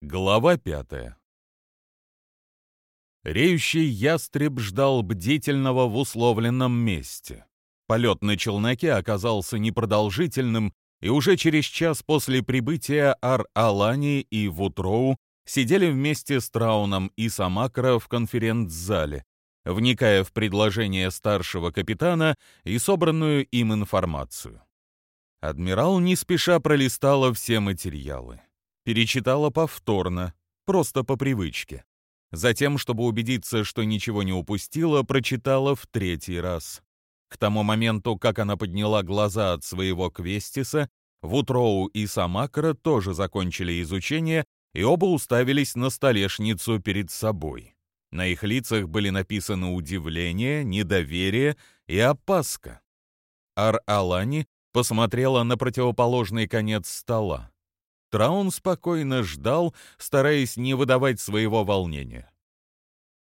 Глава пятая Реющий ястреб ждал бдительного в условленном месте. Полет на челноке оказался непродолжительным, и уже через час после прибытия Ар-Алани и Вутроу сидели вместе с Трауном и Самакра в конференц-зале, вникая в предложение старшего капитана и собранную им информацию. Адмирал не спеша пролистала все материалы перечитала повторно, просто по привычке. Затем, чтобы убедиться, что ничего не упустила, прочитала в третий раз. К тому моменту, как она подняла глаза от своего квестиса, Вутроу и Самакра тоже закончили изучение и оба уставились на столешницу перед собой. На их лицах были написаны удивление, недоверие и опаска. Ар-Алани посмотрела на противоположный конец стола. Траун спокойно ждал, стараясь не выдавать своего волнения.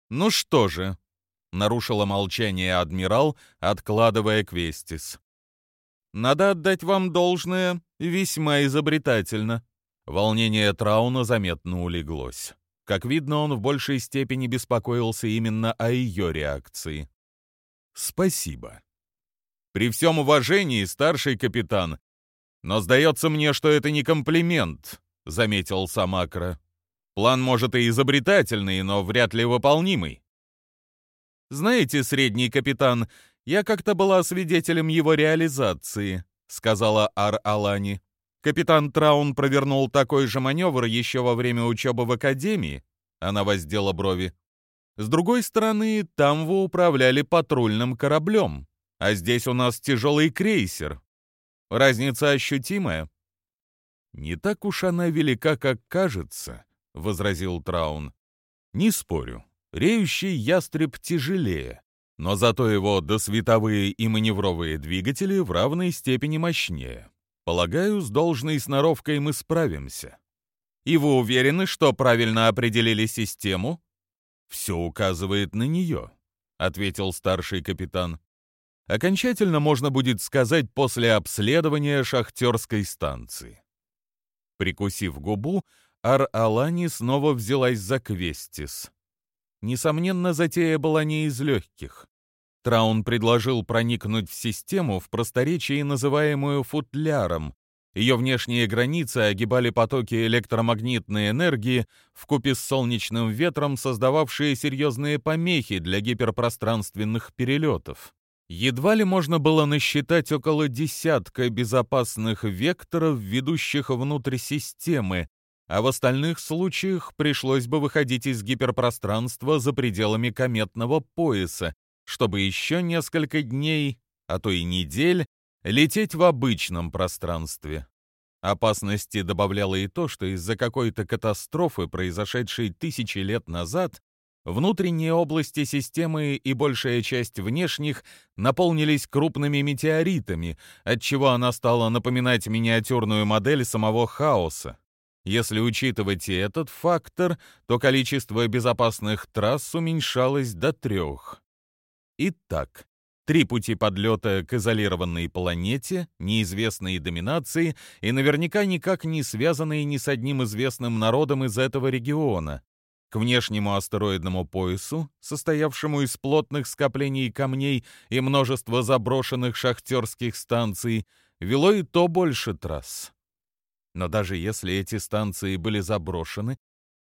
«Ну что же», — нарушила молчание адмирал, откладывая квестис. «Надо отдать вам должное, весьма изобретательно». Волнение Трауна заметно улеглось. Как видно, он в большей степени беспокоился именно о ее реакции. «Спасибо». «При всем уважении, старший капитан, «Но сдается мне, что это не комплимент», — заметил Самакра. «План, может, и изобретательный, но вряд ли выполнимый». «Знаете, средний капитан, я как-то была свидетелем его реализации», — сказала Ар-Алани. «Капитан Траун провернул такой же маневр еще во время учебы в Академии», — она воздела брови. «С другой стороны, там вы управляли патрульным кораблем, а здесь у нас тяжелый крейсер, Разница ощутимая?» «Не так уж она велика, как кажется», — возразил Траун. «Не спорю, реющий ястреб тяжелее, но зато его досветовые и маневровые двигатели в равной степени мощнее. Полагаю, с должной сноровкой мы справимся». «И вы уверены, что правильно определили систему?» «Все указывает на нее», — ответил старший капитан окончательно можно будет сказать после обследования шахтерской станции. Прикусив губу, Ар-Алани снова взялась за Квестис. Несомненно, затея была не из легких. Траун предложил проникнуть в систему в просторечии, называемую футляром. Ее внешние границы огибали потоки электромагнитной энергии вкупе с солнечным ветром, создававшие серьезные помехи для гиперпространственных перелетов. Едва ли можно было насчитать около десятка безопасных векторов, ведущих внутрь системы, а в остальных случаях пришлось бы выходить из гиперпространства за пределами кометного пояса, чтобы еще несколько дней, а то и недель, лететь в обычном пространстве. Опасности добавляло и то, что из-за какой-то катастрофы, произошедшей тысячи лет назад, Внутренние области системы и большая часть внешних наполнились крупными метеоритами, отчего она стала напоминать миниатюрную модель самого хаоса. Если учитывать и этот фактор, то количество безопасных трасс уменьшалось до трех. Итак, три пути подлета к изолированной планете, неизвестной доминации и наверняка никак не связанные ни с одним известным народом из этого региона к внешнему астероидному поясу, состоявшему из плотных скоплений камней и множества заброшенных шахтерских станций, вело и то больше трасс. Но даже если эти станции были заброшены,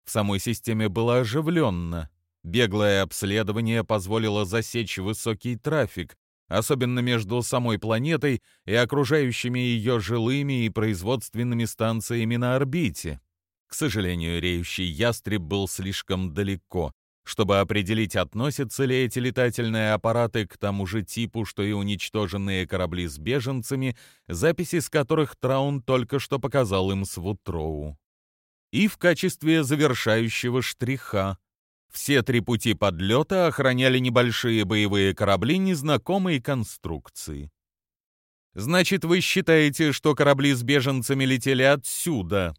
в самой системе было оживленно. Беглое обследование позволило засечь высокий трафик, особенно между самой планетой и окружающими ее жилыми и производственными станциями на орбите. К сожалению, реющий ястреб был слишком далеко, чтобы определить, относятся ли эти летательные аппараты к тому же типу, что и уничтоженные корабли с беженцами, записи с которых Траун только что показал им с Вутроу. И в качестве завершающего штриха все три пути подлета охраняли небольшие боевые корабли незнакомой конструкции. «Значит, вы считаете, что корабли с беженцами летели отсюда?»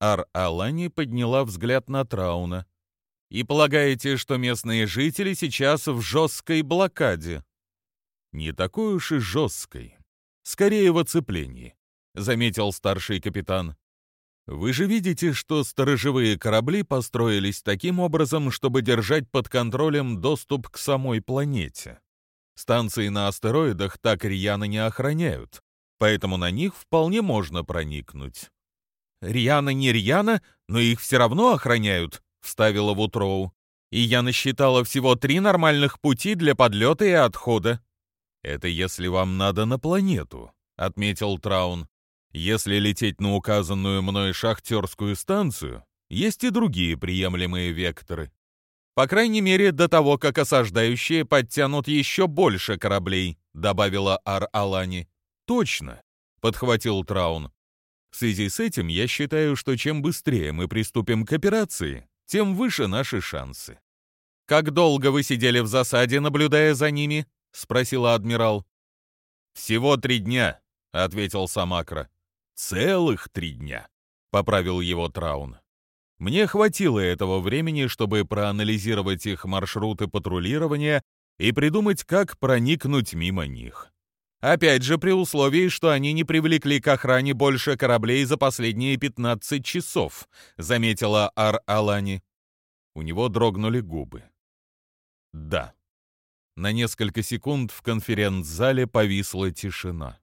Ар-Алани подняла взгляд на Трауна. «И полагаете, что местные жители сейчас в жесткой блокаде?» «Не такой уж и жесткой. Скорее в оцеплении», — заметил старший капитан. Вы же видите, что сторожевые корабли построились таким образом, чтобы держать под контролем доступ к самой планете. Станции на астероидах так рьяно не охраняют, поэтому на них вполне можно проникнуть. «Рьяно не рьяно, но их все равно охраняют», — вставила Вутроу. «И я насчитала всего три нормальных пути для подлета и отхода». «Это если вам надо на планету», — отметил Траун. Если лететь на указанную мной шахтерскую станцию, есть и другие приемлемые векторы. По крайней мере, до того, как осаждающие подтянут еще больше кораблей, добавила Ар-Алани. Точно, подхватил Траун. В связи с этим я считаю, что чем быстрее мы приступим к операции, тем выше наши шансы. «Как долго вы сидели в засаде, наблюдая за ними?» — спросила адмирал. «Всего три дня», — ответил Самакра. «Целых три дня», — поправил его Траун. «Мне хватило этого времени, чтобы проанализировать их маршруты патрулирования и придумать, как проникнуть мимо них. Опять же, при условии, что они не привлекли к охране больше кораблей за последние 15 часов», — заметила Ар-Алани. У него дрогнули губы. «Да». На несколько секунд в конференц-зале повисла тишина.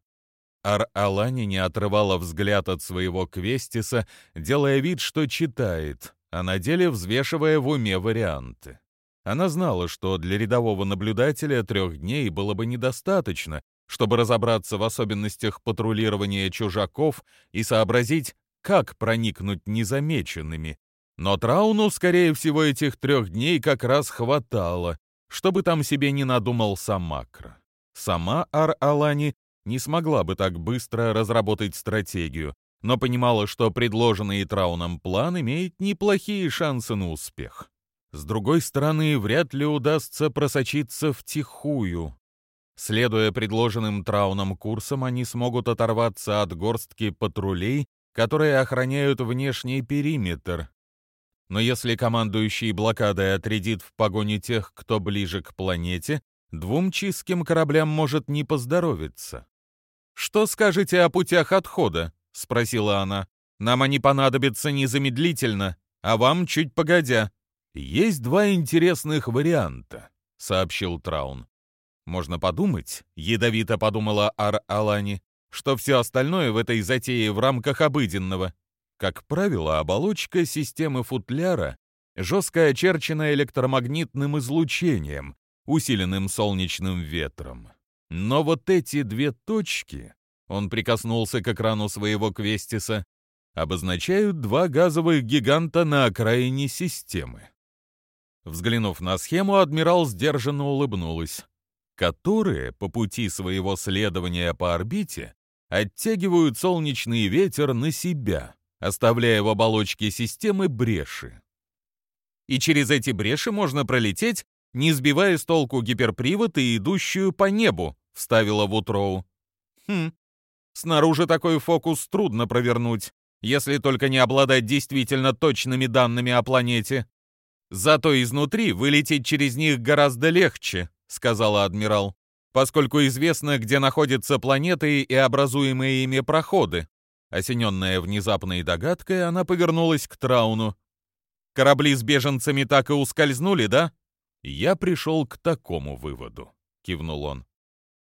Ар-Алани не отрывала взгляд от своего квестиса, делая вид, что читает, а на деле взвешивая в уме варианты. Она знала, что для рядового наблюдателя трех дней было бы недостаточно, чтобы разобраться в особенностях патрулирования чужаков и сообразить, как проникнуть незамеченными. Но Трауну, скорее всего, этих трех дней как раз хватало, чтобы там себе не надумал Самакра. Сама Ар-Алани не смогла бы так быстро разработать стратегию, но понимала, что предложенный Трауном план имеет неплохие шансы на успех. С другой стороны, вряд ли удастся просочиться втихую. Следуя предложенным Трауном курсам, они смогут оторваться от горстки патрулей, которые охраняют внешний периметр. Но если командующий блокадой отрядит в погоне тех, кто ближе к планете, двум чистским кораблям может не поздоровиться. «Что скажете о путях отхода?» — спросила она. «Нам они понадобятся незамедлительно, а вам чуть погодя». «Есть два интересных варианта», — сообщил Траун. «Можно подумать», — ядовито подумала Ар-Алани, «что все остальное в этой затее в рамках обыденного. Как правило, оболочка системы футляра жестко очерчена электромагнитным излучением, усиленным солнечным ветром. Но вот эти две точки, он прикоснулся к экрану своего квестиса, обозначают два газовых гиганта на окраине системы. Взглянув на схему, адмирал сдержанно улыбнулась. Которые по пути своего следования по орбите оттягивают солнечный ветер на себя, оставляя в оболочке системы бреши. И через эти бреши можно пролететь не сбивая с толку гиперпривод и идущую по небу», — вставила Вутроу. «Хм, снаружи такой фокус трудно провернуть, если только не обладать действительно точными данными о планете. Зато изнутри вылететь через них гораздо легче», — сказала адмирал, «поскольку известно, где находятся планеты и образуемые ими проходы». Осененная внезапной догадкой, она повернулась к Трауну. «Корабли с беженцами так и ускользнули, да?» «Я пришел к такому выводу», — кивнул он.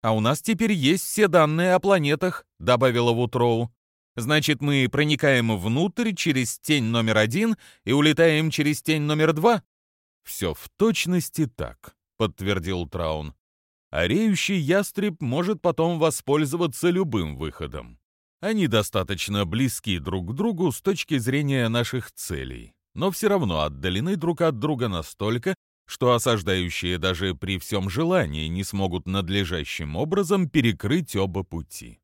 «А у нас теперь есть все данные о планетах», — добавила Вутроу. «Значит, мы проникаем внутрь через тень номер один и улетаем через тень номер два?» «Все в точности так», — подтвердил Траун. «А ястреб может потом воспользоваться любым выходом. Они достаточно близки друг к другу с точки зрения наших целей, но все равно отдалены друг от друга настолько, что осаждающие даже при всем желании не смогут надлежащим образом перекрыть оба пути.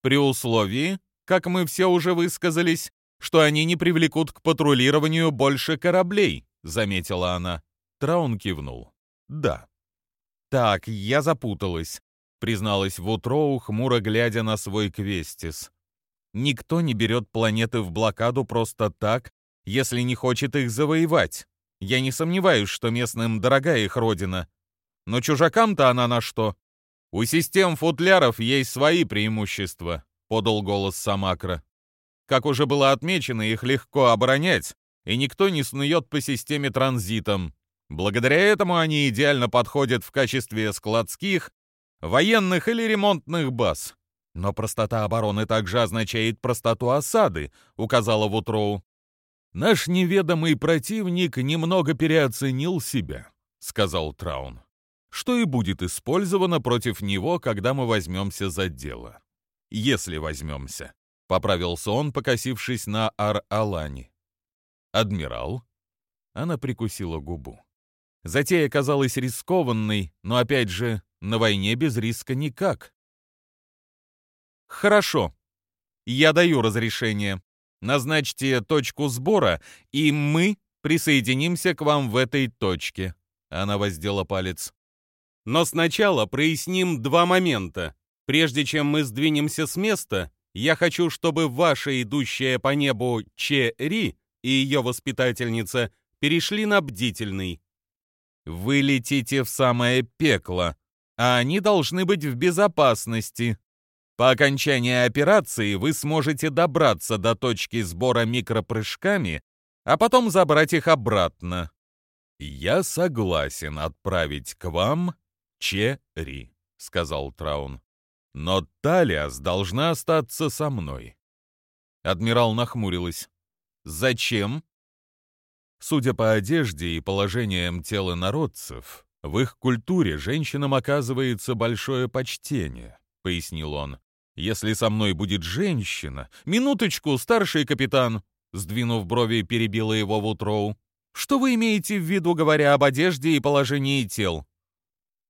При условии, как мы все уже высказались, что они не привлекут к патрулированию больше кораблей, заметила она. Траун кивнул. Да. Так, я запуталась, призналась Вутроу, хмуро глядя на свой квестис. Никто не берет планеты в блокаду просто так, если не хочет их завоевать. Я не сомневаюсь, что местным дорога их родина. Но чужакам-то она на что? У систем футляров есть свои преимущества, подал голос Самакра. Как уже было отмечено, их легко оборонять, и никто не снует по системе транзитом. Благодаря этому они идеально подходят в качестве складских, военных или ремонтных баз. Но простота обороны также означает простоту осады, указала Вутроу. Наш неведомый противник немного переоценил себя, сказал Траун. Что и будет использовано против него, когда мы возьмемся за дело. Если возьмемся, поправился он, покосившись на Ар-Алани. Адмирал? Она прикусила губу. Затея казалась рискованной, но опять же, на войне без риска никак. Хорошо. Я даю разрешение. Назначьте точку сбора, и мы присоединимся к вам в этой точке. Она воздела палец. Но сначала проясним два момента. Прежде чем мы сдвинемся с места, я хочу, чтобы ваша идущая по небу Че Ри и ее воспитательница перешли на бдительный. Вы летите в самое пекло, а они должны быть в безопасности. По окончании операции вы сможете добраться до точки сбора микропрыжками, а потом забрать их обратно. Я согласен отправить к вам Черри, сказал Траун. Но Талиас должна остаться со мной. Адмирал нахмурилась. Зачем? Судя по одежде и положениям тела народцев, в их культуре женщинам оказывается большое почтение, пояснил он. Если со мной будет женщина... Минуточку, старший капитан, сдвинув брови, перебила его Вутроу. Что вы имеете в виду, говоря об одежде и положении тел?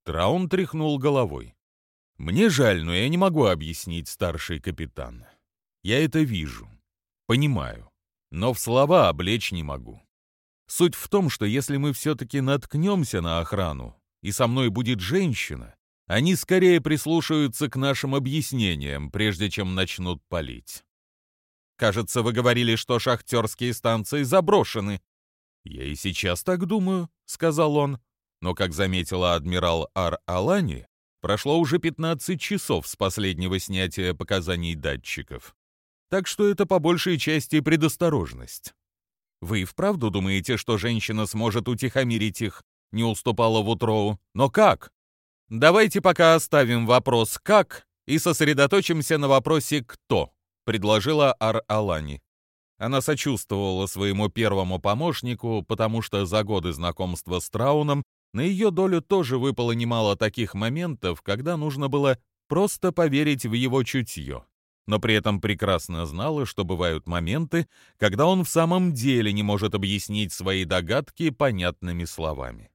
Траун тряхнул головой. Мне жаль, но я не могу объяснить, старший капитан. Я это вижу, понимаю, но в слова облечь не могу. Суть в том, что если мы все-таки наткнемся на охрану, и со мной будет женщина, они скорее прислушаются к нашим объяснениям, прежде чем начнут палить. Кажется, вы говорили, что шахтерские станции заброшены. Я и сейчас так думаю, сказал он. Но, как заметила адмирал Ар-Алани, прошло уже 15 часов с последнего снятия показаний датчиков. Так что это по большей части предосторожность. Вы и вправду думаете, что женщина сможет утихомирить их? Не уступала Вутроу. Но как? Давайте пока оставим вопрос «как» и сосредоточимся на вопросе «кто», предложила Ар-Алани. Она сочувствовала своему первому помощнику, потому что за годы знакомства с Трауном на ее долю тоже выпало немало таких моментов, когда нужно было просто поверить в его чутье но при этом прекрасно знала, что бывают моменты, когда он в самом деле не может объяснить свои догадки понятными словами.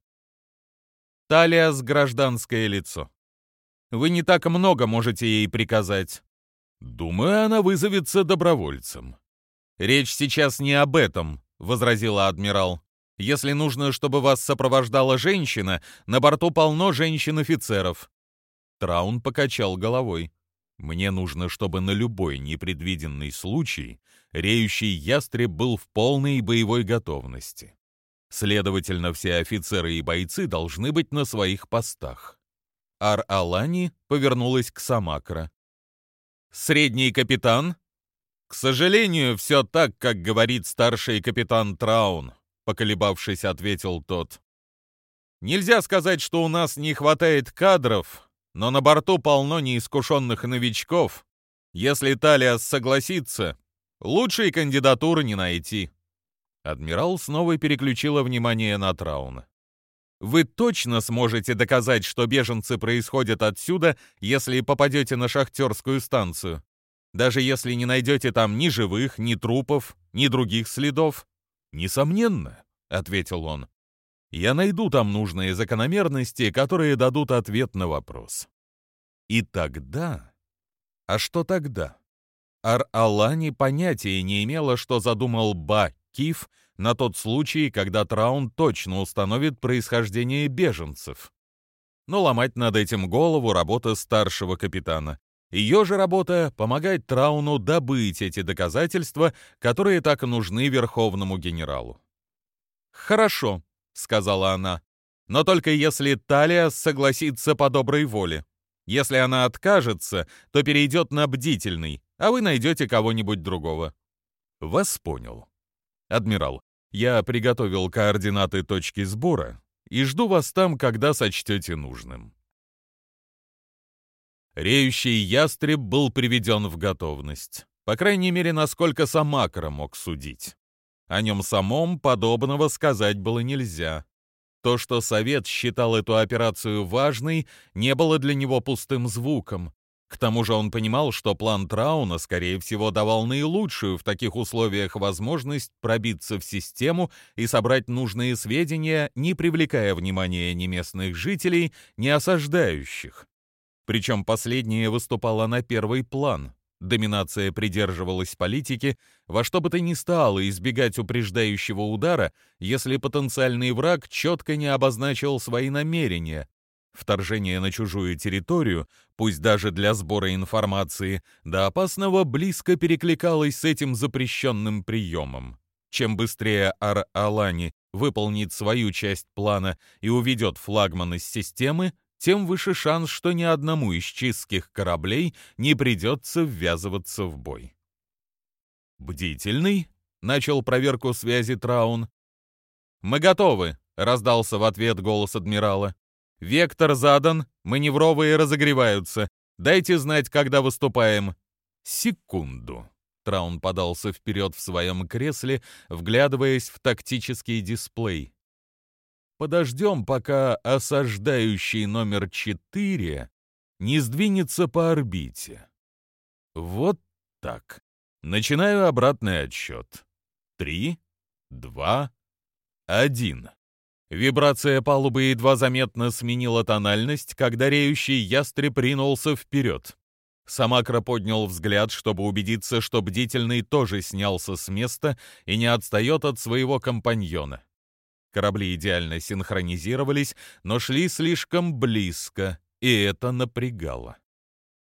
Талиас — гражданское лицо. Вы не так много можете ей приказать. Думаю, она вызовется добровольцем. Речь сейчас не об этом, — возразила адмирал. Если нужно, чтобы вас сопровождала женщина, на борту полно женщин-офицеров. Траун покачал головой. Мне нужно, чтобы на любой непредвиденный случай реющий ястреб был в полной боевой готовности. Следовательно, все офицеры и бойцы должны быть на своих постах. Ар-Алани повернулась к Самакра. «Средний капитан?» «К сожалению, все так, как говорит старший капитан Траун», — поколебавшись, ответил тот. «Нельзя сказать, что у нас не хватает кадров, но на борту полно неискушенных новичков. Если Талиас согласится, лучшей кандидатуры не найти». Адмирал снова переключила внимание на Трауна. «Вы точно сможете доказать, что беженцы происходят отсюда, если попадете на шахтерскую станцию? Даже если не найдете там ни живых, ни трупов, ни других следов?» «Несомненно», — ответил он. Я найду там нужные закономерности, которые дадут ответ на вопрос. И тогда... А что тогда? Ар-Алани понятия не имела, что задумал Ба-Киф на тот случай, когда Траун точно установит происхождение беженцев. Но ломать над этим голову работа старшего капитана. Ее же работа — помогать Трауну добыть эти доказательства, которые так нужны верховному генералу. «Хорошо», — сказала она. «Но только если Талия согласится по доброй воле. Если она откажется, то перейдет на бдительный, а вы найдете кого-нибудь другого. Вас понял. Адмирал, я приготовил координаты точки сбора и жду вас там, когда сочтете нужным. Реющий ястреб был приведен в готовность. По крайней мере, насколько Самакра мог судить. О нем самом подобного сказать было нельзя. То, что Совет считал эту операцию важной, не было для него пустым звуком. К тому же он понимал, что план Трауна, скорее всего, давал наилучшую в таких условиях возможность пробиться в систему и собрать нужные сведения, не привлекая внимания ни местных жителей, ни осаждающих. Причем последнее выступало на первый план. Доминация придерживалась политики во что бы то ни стало избегать упреждающего удара, если потенциальный враг четко не обозначил свои намерения. Вторжение на чужую территорию, пусть даже для сбора информации, до опасного близко перекликалось с этим запрещенным приемом. Чем быстрее Ар-Алани выполнит свою часть плана и уведет флагман из системы, тем выше шанс, что ни одному из чистских кораблей не придется ввязываться в бой. «Бдительный?» — начал проверку связи Траун. «Мы готовы», — раздался в ответ голос адмирала. «Вектор задан, маневровые разогреваются. Дайте знать, когда выступаем». «Секунду». Траун подался вперед в своем кресле, вглядываясь в тактический дисплей. Подождем, пока осаждающий номер 4 не сдвинется по орбите. Вот так. Начинаю обратный отсчет. Три, два, один. Вибрация палубы едва заметно сменила тональность, когда реющий ястреб ринулся вперед. Самакра поднял взгляд, чтобы убедиться, что бдительный тоже снялся с места и не отстает от своего компаньона. Корабли идеально синхронизировались, но шли слишком близко, и это напрягало.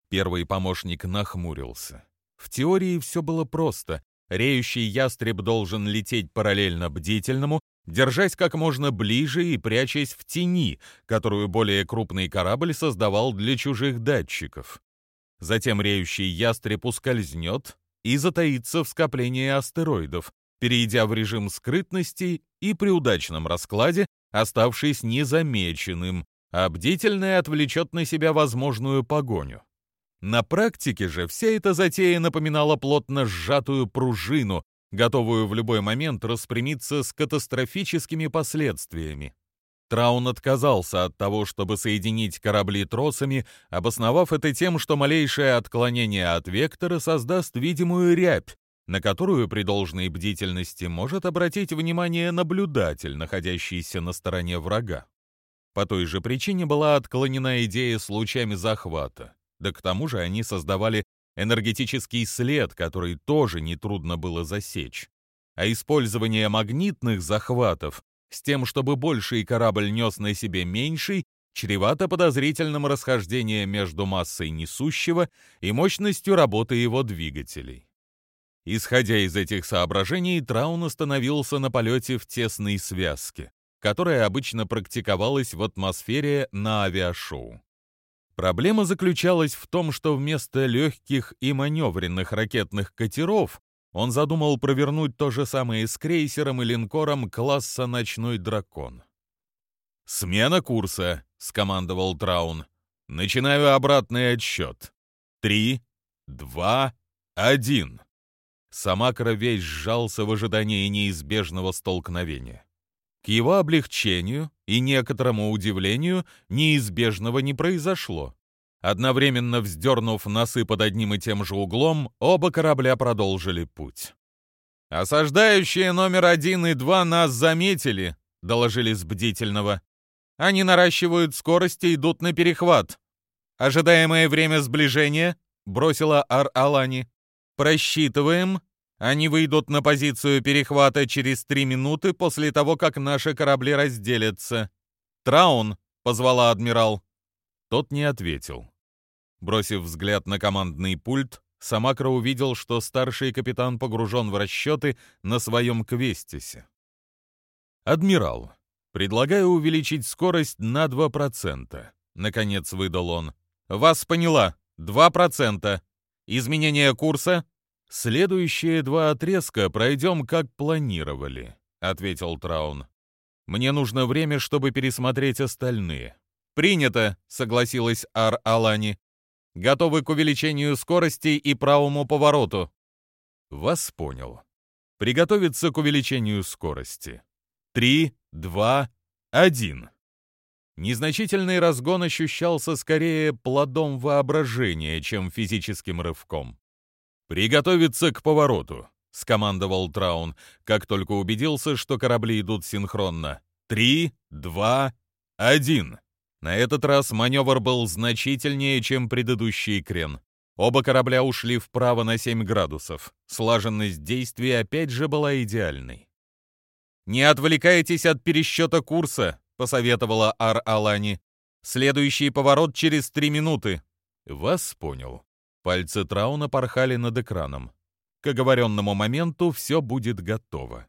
Первый помощник нахмурился. В теории все было просто. Реющий ястреб должен лететь параллельно бдительному, держась как можно ближе и прячась в тени, которую более крупный корабль создавал для чужих датчиков. Затем реющий ястреб ускользнет и затаится в скоплении астероидов, перейдя в режим скрытности и при удачном раскладе, оставшись незамеченным, а бдительный отвлечет на себя возможную погоню. На практике же вся эта затея напоминала плотно сжатую пружину, готовую в любой момент распрямиться с катастрофическими последствиями. Траун отказался от того, чтобы соединить корабли тросами, обосновав это тем, что малейшее отклонение от вектора создаст видимую рябь, на которую при должной бдительности может обратить внимание наблюдатель, находящийся на стороне врага. По той же причине была отклонена идея с лучами захвата, да к тому же они создавали энергетический след, который тоже нетрудно было засечь. А использование магнитных захватов с тем, чтобы больший корабль нес на себе меньший, чревато подозрительным расхождением между массой несущего и мощностью работы его двигателей. Исходя из этих соображений, Траун остановился на полете в тесной связке, которая обычно практиковалась в атмосфере на авиашоу. Проблема заключалась в том, что вместо легких и маневренных ракетных катеров он задумал провернуть то же самое с крейсером и линкором класса «Ночной дракон». «Смена курса», — скомандовал Траун. «Начинаю обратный отсчет. Три, два, один». Самакра весь сжался в ожидании неизбежного столкновения. К его облегчению и некоторому удивлению неизбежного не произошло. Одновременно вздернув носы под одним и тем же углом, оба корабля продолжили путь. «Осаждающие номер один и два нас заметили», — доложили с бдительного. «Они наращивают скорость и идут на перехват. Ожидаемое время сближения», — бросила Ар-Алани. Просчитываем. Они выйдут на позицию перехвата через три минуты после того, как наши корабли разделятся. Траун, позвала адмирал. Тот не ответил. Бросив взгляд на командный пульт, Самакра увидел, что старший капитан погружен в расчеты на своем квестисе. «Адмирал, предлагаю увеличить скорость на 2%, — наконец выдал он. «Вас поняла. 2%. Изменение курса «Следующие два отрезка пройдем, как планировали», — ответил Траун. «Мне нужно время, чтобы пересмотреть остальные». «Принято», — согласилась Ар-Алани. «Готовы к увеличению скорости и правому повороту». «Вас понял. Приготовиться к увеличению скорости. Три, два, один». Незначительный разгон ощущался скорее плодом воображения, чем физическим рывком. «Приготовиться к повороту», — скомандовал Траун, как только убедился, что корабли идут синхронно. «Три, два, один». На этот раз маневр был значительнее, чем предыдущий крен. Оба корабля ушли вправо на 7 градусов. Слаженность действий опять же была идеальной. «Не отвлекайтесь от пересчета курса», посоветовала Ар-Алани. «Следующий поворот через три минуты». «Вас понял». Пальцы Трауна порхали над экраном. К оговоренному моменту все будет готово.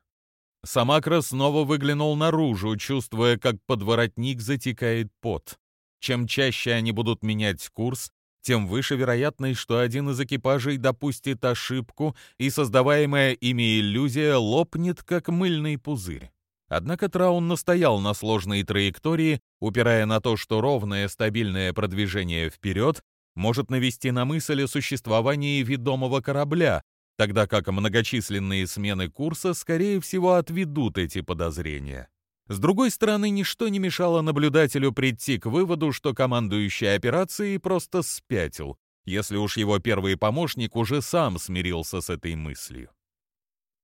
Самакра снова выглянул наружу, чувствуя, как под воротник затекает пот. Чем чаще они будут менять курс, тем выше вероятность, что один из экипажей допустит ошибку, и создаваемая ими иллюзия лопнет, как мыльный пузырь. Однако Траун настоял на сложной траектории, упирая на то, что ровное стабильное продвижение вперед может навести на мысль о существовании ведомого корабля, тогда как многочисленные смены курса, скорее всего, отведут эти подозрения. С другой стороны, ничто не мешало наблюдателю прийти к выводу, что командующий операцией просто спятил, если уж его первый помощник уже сам смирился с этой мыслью.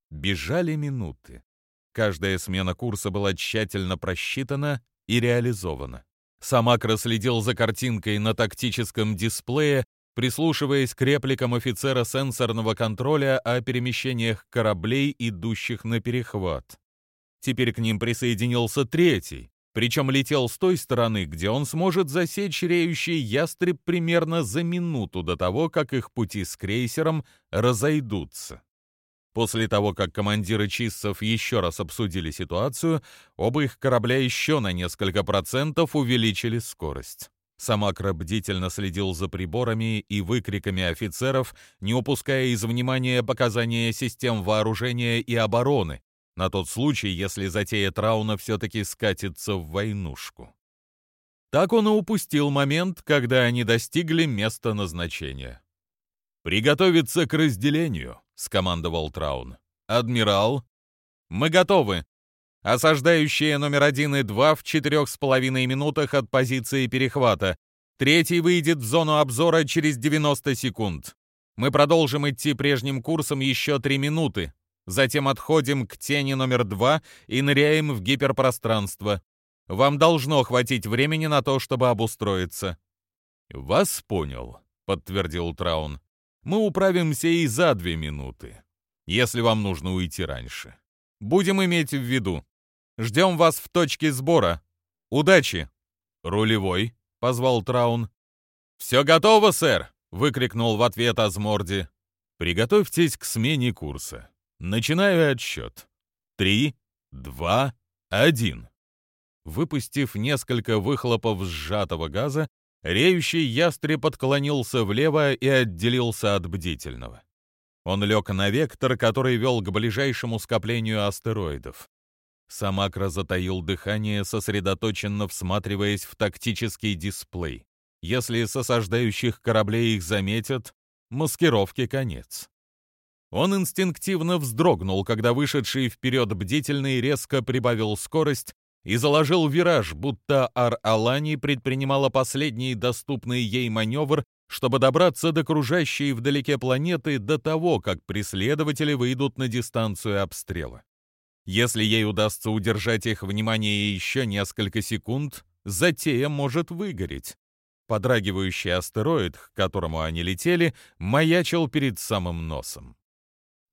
Бежали минуты. Каждая смена курса была тщательно просчитана и реализована. Самакра следил за картинкой на тактическом дисплее, прислушиваясь к репликам офицера сенсорного контроля о перемещениях кораблей, идущих на перехват. Теперь к ним присоединился третий, причем летел с той стороны, где он сможет засечь реющий ястреб примерно за минуту до того, как их пути с крейсером разойдутся. После того, как командиры чиссов еще раз обсудили ситуацию, оба их корабля еще на несколько процентов увеличили скорость. Самакра бдительно следил за приборами и выкриками офицеров, не упуская из внимания показания систем вооружения и обороны, на тот случай, если затея Трауна все-таки скатится в войнушку. Так он и упустил момент, когда они достигли места назначения. «Приготовиться к разделению», — скомандовал Траун. «Адмирал?» «Мы готовы!» Осаждающие номер один и два в четырех с половиной минутах от позиции перехвата. Третий выйдет в зону обзора через 90 секунд. Мы продолжим идти прежним курсом еще три минуты. Затем отходим к тени номер два и ныряем в гиперпространство. Вам должно хватить времени на то, чтобы обустроиться». «Вас понял», — подтвердил Траун мы управимся и за две минуты, если вам нужно уйти раньше. Будем иметь в виду. Ждем вас в точке сбора. Удачи!» «Рулевой», — позвал Траун. «Все готово, сэр!» — выкрикнул в ответ Азморди. «Приготовьтесь к смене курса. Начинаю отсчет. Три, два, один». Выпустив несколько выхлопов сжатого газа, Реющий ястреб отклонился влево и отделился от бдительного. Он лег на вектор, который вел к ближайшему скоплению астероидов. Самакра затаил дыхание, сосредоточенно всматриваясь в тактический дисплей. Если с осаждающих кораблей их заметят, маскировке конец. Он инстинктивно вздрогнул, когда вышедший вперед бдительный резко прибавил скорость и заложил вираж, будто Ар-Алани предпринимала последний доступный ей маневр, чтобы добраться до кружащей вдалеке планеты до того, как преследователи выйдут на дистанцию обстрела. Если ей удастся удержать их внимание еще несколько секунд, затея может выгореть. Подрагивающий астероид, к которому они летели, маячил перед самым носом.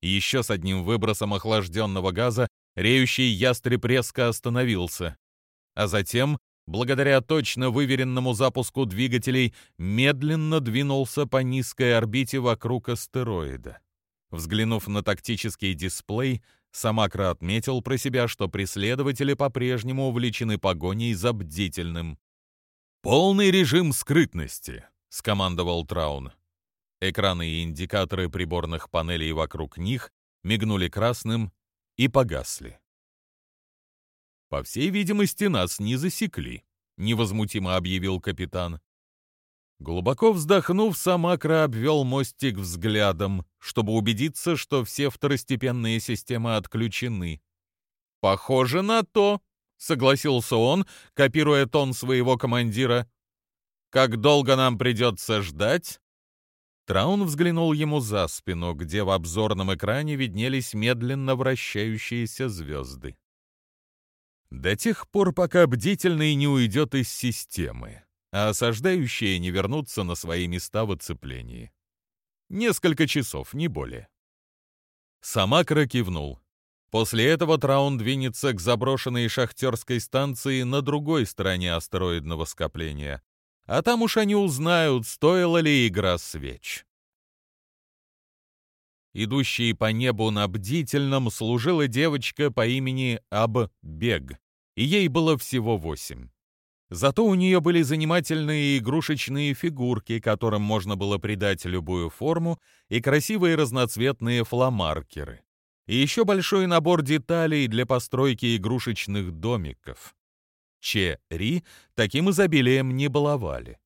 Еще с одним выбросом охлажденного газа Реющий ястреб резко остановился, а затем, благодаря точно выверенному запуску двигателей, медленно двинулся по низкой орбите вокруг астероида. Взглянув на тактический дисплей, Самакра отметил про себя, что преследователи по-прежнему увлечены погоней за бдительным. «Полный режим скрытности», — скомандовал Траун. Экраны и индикаторы приборных панелей вокруг них мигнули красным и погасли. «По всей видимости, нас не засекли», — невозмутимо объявил капитан. Глубоко вздохнув, Самакра обвел мостик взглядом, чтобы убедиться, что все второстепенные системы отключены. «Похоже на то», — согласился он, копируя тон своего командира. «Как долго нам придется ждать?» Траун взглянул ему за спину, где в обзорном экране виднелись медленно вращающиеся звезды. «До тех пор, пока бдительный не уйдет из системы», а осаждающие не вернутся на свои места в оцеплении. Несколько часов, не более. Самакра кивнул. После этого Траун двинется к заброшенной шахтерской станции на другой стороне астероидного скопления. А там уж они узнают, стоила ли игра свеч. Идущей по небу на бдительном служила девочка по имени Аб-Бег, и ей было всего восемь. Зато у нее были занимательные игрушечные фигурки, которым можно было придать любую форму, и красивые разноцветные фломаркеры. И еще большой набор деталей для постройки игрушечных домиков. Че-Ри таким изобилием не баловали.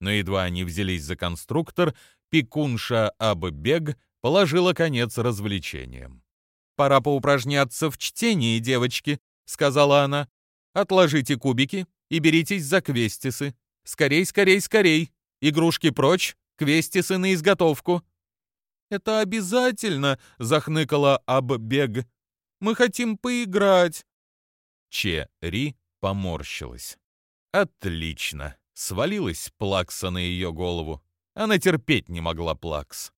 Но едва они взялись за конструктор, Пикунша Аббег положила конец развлечениям. «Пора поупражняться в чтении, девочки», — сказала она. «Отложите кубики, и беритесь за квестисы. Скорей, скорей, скорей! Игрушки прочь, квестисы на изготовку!» «Это обязательно!» — захныкала Аббег. «Мы хотим поиграть!» Че-Ри поморщилась. «Отлично!» — свалилась Плакса на ее голову. Она терпеть не могла Плакс.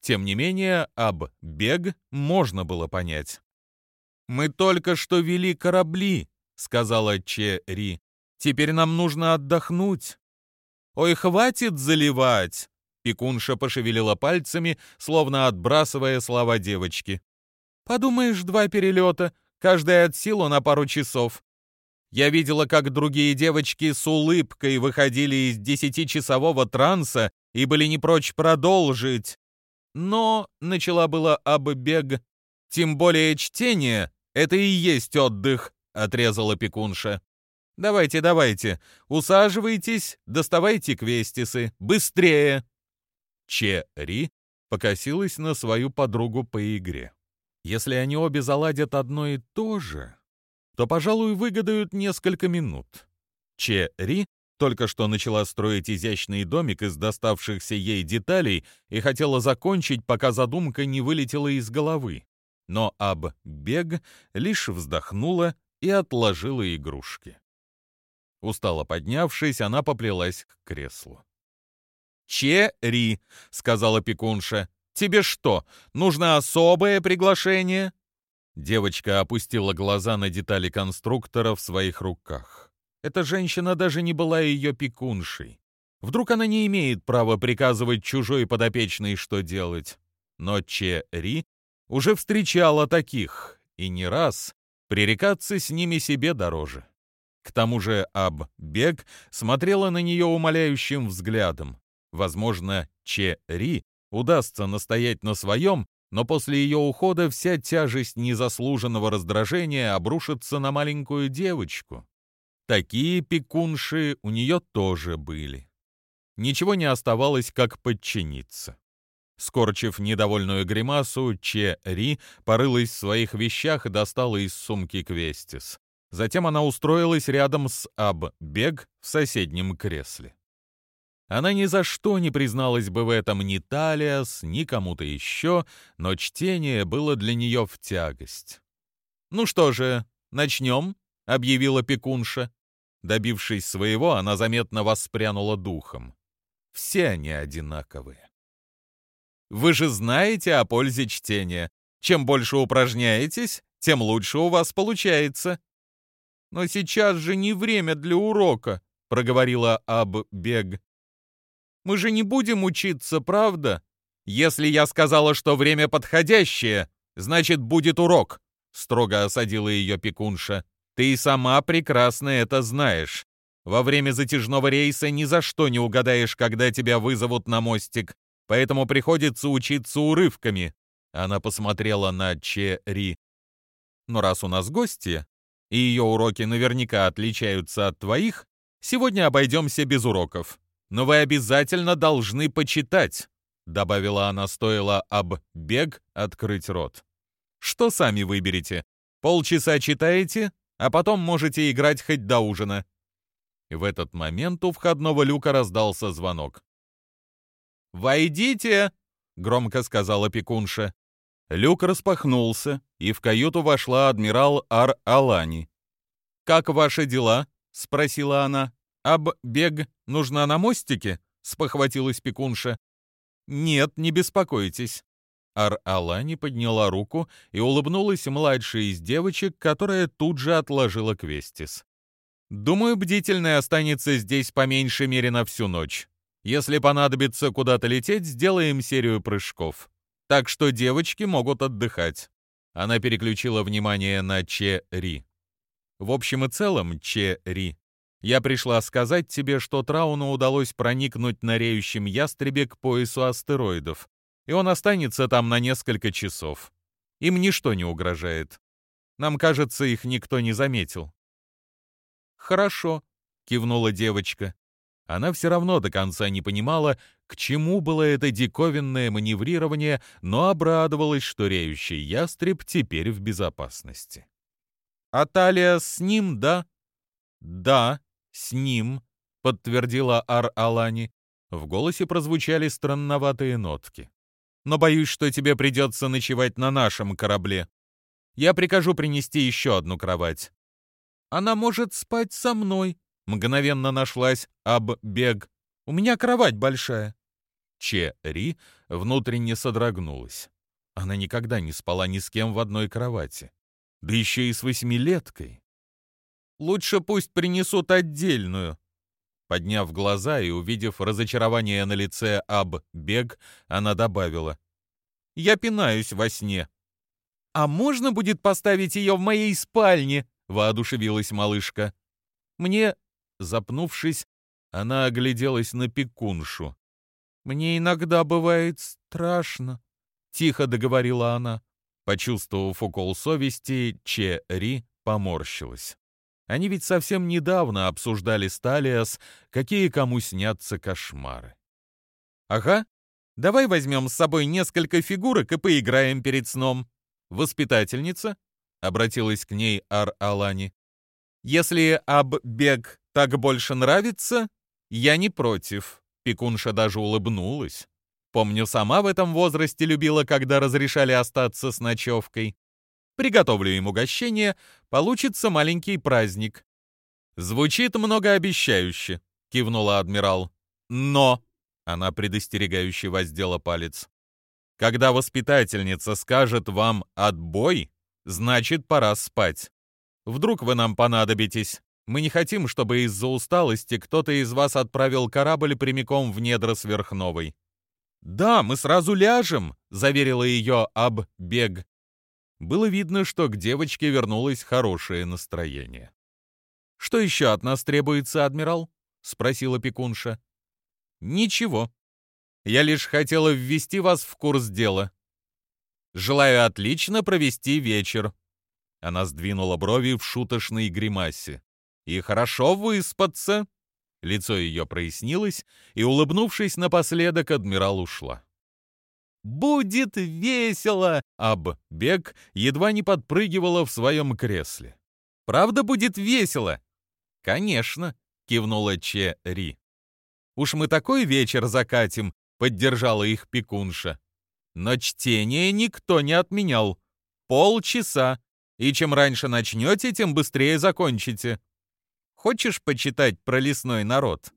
Тем не менее, Аббег можно было понять. «Мы только что вели корабли», — сказала Че-Ри. Теперь нам нужно отдохнуть. Ой, хватит заливать. Пекунша пошевелила пальцами, словно отбрасывая слова девочки. Подумаешь, два перелета, каждая от силу на пару часов. Я видела, как другие девочки с улыбкой выходили из десятичасового транса и были не прочь продолжить. Но, — начала была Аббег, — тем более чтение — это и есть отдых, — отрезала Пекунша. Давайте, давайте, усаживайтесь, доставайте квестисы, быстрее!» Че-Ри покосилась на свою подругу по игре. Если они обе заладят одно и то же, то, пожалуй, выгадают несколько минут. Че-Ри только что начала строить изящный домик из доставшихся ей деталей и хотела закончить, пока задумка не вылетела из головы. Но Аб-Бег лишь вздохнула и отложила игрушки. Устало поднявшись, она поплелась к креслу. «Че-ри», — сказала пекунша, — «тебе что, нужно особое приглашение?» Девочка опустила глаза на детали конструктора в своих руках. Эта женщина даже не была ее пекуншей. Вдруг она не имеет права приказывать чужой подопечной, что делать. Но Че-Ри уже встречала таких, и не раз пререкаться с ними себе дороже. К тому же Аб-Бег смотрела на нее умоляющим взглядом. Возможно, Че-Ри удастся настоять на своем, но после ее ухода вся тяжесть незаслуженного раздражения обрушится на маленькую девочку. Такие пекунши у нее тоже были. Ничего не оставалось, как подчиниться. Скорчив недовольную гримасу, Че-Ри порылась в своих вещах и достала из сумки Квестис. Затем она устроилась рядом с Аб-Бег в соседнем кресле. Она ни за что не призналась бы в этом ни Талиас, ни кому-то еще, но чтение было для нее в тягость. «Ну что же, начнем?» — объявила Пекунша. Добившись своего, она заметно воспрянула духом. Все они одинаковые. Вы же знаете о пользе чтения. Чем больше упражняетесь, тем лучше у вас получается. «Но сейчас же не время для урока», — проговорила Аб-Бег. «Мы же не будем учиться, правда? Если я сказала, что время подходящее, значит, будет урок», — строго осадила ее пекунша. «Ты сама прекрасно это знаешь. Во время затяжного рейса ни за что не угадаешь, когда тебя вызовут на мостик. поэтому приходится учиться урывками. Она посмотрела на Че-Ри. Но раз у нас гости, и ее уроки наверняка отличаются от твоих, сегодня обойдемся без уроков. Но вы обязательно должны почитать, добавила она, стоило об бег открыть рот. Что сами выберете? Полчаса читаете, а потом можете играть хоть до ужина. В этот момент у входного люка раздался звонок. «Войдите!» — громко сказала пекунша. Люк распахнулся, и в каюту вошла адмирал Ар-Алани. «Как ваши дела?» — спросила она. «Аб бег нужна на мостике?» — спохватилась пекунша. «Нет, не беспокойтесь». Ар-Алани подняла руку и улыбнулась младшей из девочек, которая тут же отложила квестис. «Думаю, бдительный останется здесь по меньшей мере на всю ночь. Если понадобится куда-то лететь, сделаем серию прыжков. Так что девочки могут отдыхать». Она переключила внимание на Че-Ри. «В общем и целом, Че-Ри, я пришла сказать тебе, что Трауну удалось проникнуть на реющем ястребе к поясу астероидов, и он останется там на несколько часов. Им ничто не угрожает. Нам кажется, их никто не заметил». «Хорошо», — кивнула девочка. Она все равно до конца не понимала, к чему было это диковинное маневрирование, но обрадовалась, что реющий ястреб теперь в безопасности. «Аталия с ним, да?» «Да, с ним», — подтвердила Ар-Алани. В голосе прозвучали странноватые нотки. «Но боюсь, что тебе придется ночевать на нашем корабле. Я прикажу принести еще одну кровать». «Она может спать со мной», Мгновенно нашлась Аб-Бег. «У меня кровать большая». Че-Ри внутренне содрогнулась. Она никогда не спала ни с кем в одной кровати. Да еще и с восьмилеткой. «Лучше пусть принесут отдельную». Подняв глаза и увидев разочарование на лице Аб-Бег, она добавила. «Я пинаюсь во сне». «А можно будет поставить ее в моей спальне?» — воодушевилась малышка. «Мне Запнувшись, она огляделась на пекуншу. «Мне иногда бывает страшно», — тихо договорила она. Почувствовав укол совести, Че Ри поморщилась. Они ведь совсем недавно обсуждали с Талиас, какие кому снятся кошмары. «Ага, давай возьмем с собой несколько фигурок и поиграем перед сном. Воспитательница?» — обратилась к ней Ар-Алани. «Если Аб-Бег так больше нравится, я не против. Пекунша даже улыбнулась. Помню, сама в этом возрасте любила, когда разрешали остаться с ночевкой. Приготовлю им угощение, получится маленький праздник. Звучит многообещающе, кивнула адмирал. Но, она предостерегающе воздела палец. Когда воспитательница скажет вам «отбой», значит, пора спать. Вдруг вы нам понадобитесь. Мы не хотим, чтобы из-за усталости кто-то из вас отправил корабль прямиком в недра сверхновой. «Да, мы сразу ляжем», — заверила ее Аб-Бег. Было видно, что к девочке вернулось хорошее настроение. «Что еще от нас требуется, адмирал?» — спросила пекунша. «Ничего. Я лишь хотела ввести вас в курс дела. Желаю отлично провести вечер». Она сдвинула брови в шуточной гримасе и хорошо выспаться». Лицо ее прояснилось, и, улыбнувшись напоследок, адмирал ушла. «Будет весело!» Аб-Бек едва не подпрыгивала в своем кресле. «Правда будет весело?» «Конечно», — кивнула Че-Ри. «Уж мы такой вечер закатим», — поддержала их пекунша. «Но чтение никто не отменял. Полчаса, и чем раньше начнете, тем быстрее закончите». Хочешь почитать про лесной народ?»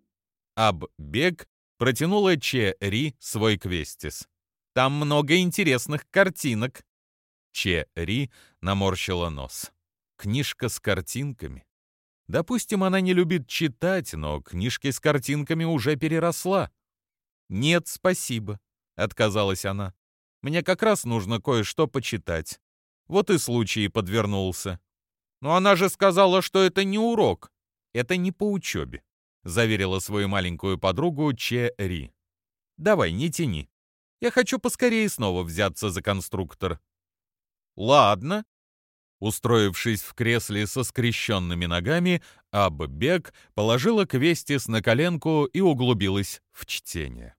Аб-Бег протянула Че-Ри свой квестис. «Там много интересных картинок». Че-Ри наморщила нос. «Книжка с картинками?» Допустим, она не любит читать, но книжки с картинками уже переросла. «Нет, спасибо», — отказалась она. «Мне как раз нужно кое-что почитать. Вот и случай подвернулся». «Но она же сказала, что это не урок», это не по учебе», — заверила свою маленькую подругу Че Ри. «Давай, не тяни. Я хочу поскорее снова взяться за конструктор». «Ладно». Устроившись в кресле со скрещенными ногами, Аббек положила Квестис на коленку и углубилась в чтение.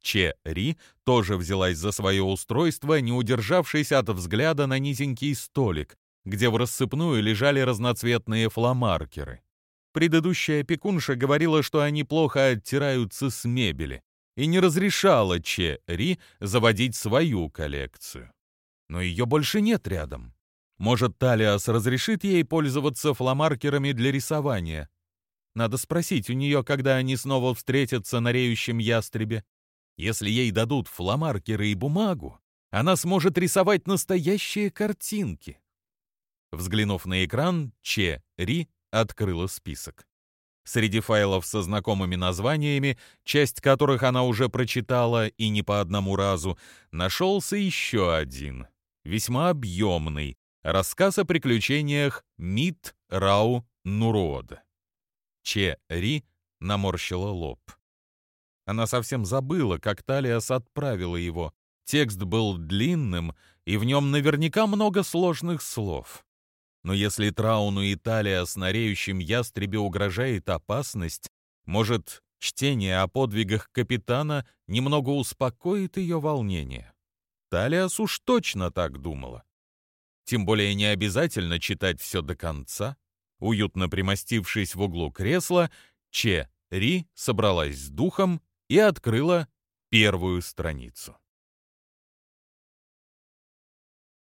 Че Ри тоже взялась за свое устройство, не удержавшись от взгляда на низенький столик, где в рассыпную лежали разноцветные фломаркеры. Предыдущая опекунша говорила, что они плохо оттираются с мебели, и не разрешала Че Ри заводить свою коллекцию. Но ее больше нет рядом. Может, Талиас разрешит ей пользоваться фломаркерами для рисования? Надо спросить у нее, когда они снова встретятся на реющем ястребе. Если ей дадут фломаркеры и бумагу, она сможет рисовать настоящие картинки. Взглянув на экран, Че Ри открыла список. Среди файлов со знакомыми названиями, часть которых она уже прочитала и не по одному разу, нашелся еще один, весьма объемный, рассказ о приключениях Мит Рау Нурод. Че Ри наморщила лоб. Она совсем забыла, как Талиас отправила его. Текст был длинным, и в нем наверняка много сложных слов. Но если Трауну и Талия с нареющим ястребе угрожает опасность, может, чтение о подвигах капитана немного успокоит ее волнение? Талиас уж точно так думала. Тем более не обязательно читать все до конца. Уютно примостившись в углу кресла, Че Ри собралась с духом и открыла первую страницу.